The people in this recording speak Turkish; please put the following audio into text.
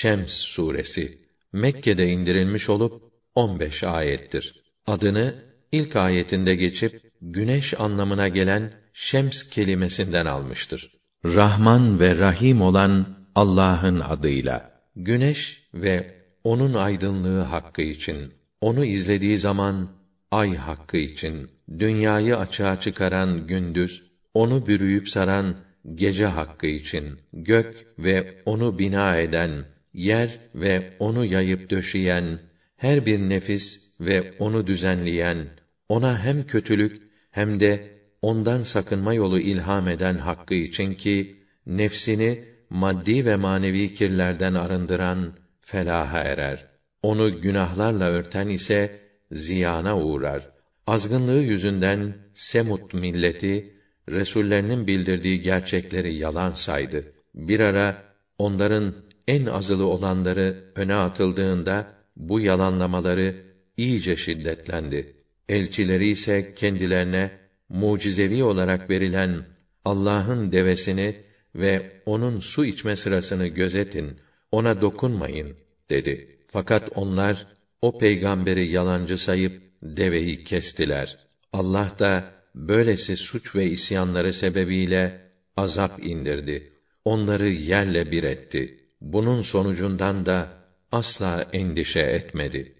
Şems suresi Mekke'de indirilmiş olup 15 ayettir. Adını ilk ayetinde geçip güneş anlamına gelen şems kelimesinden almıştır. Rahman ve Rahim olan Allah'ın adıyla. Güneş ve onun aydınlığı hakkı için, onu izlediği zaman ay hakkı için, dünyayı açığa çıkaran gündüz, onu bürüyüp saran gece hakkı için, gök ve onu bina eden, yer ve onu yayıp döşeyen, her bir nefis ve onu düzenleyen, ona hem kötülük hem de ondan sakınma yolu ilham eden hakkı için ki nefsini maddi ve manevi kirlerden arındıran felaha erer. Onu günahlarla örten ise ziyana uğrar. Azgınlığı yüzünden Semut milleti resullerinin bildirdiği gerçekleri yalan saydı. Bir ara onların en azılı olanları öne atıldığında bu yalanlamaları iyice şiddetlendi. Elçileri ise kendilerine mucizevi olarak verilen Allah'ın devesini ve onun su içme sırasını gözetin, ona dokunmayın dedi. Fakat onlar o peygamberi yalancı sayıp deveyi kestiler. Allah da böylesi suç ve isyanları sebebiyle azap indirdi. Onları yerle bir etti. Bunun sonucundan da asla endişe etmedi.